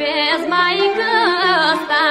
Bez mai că sta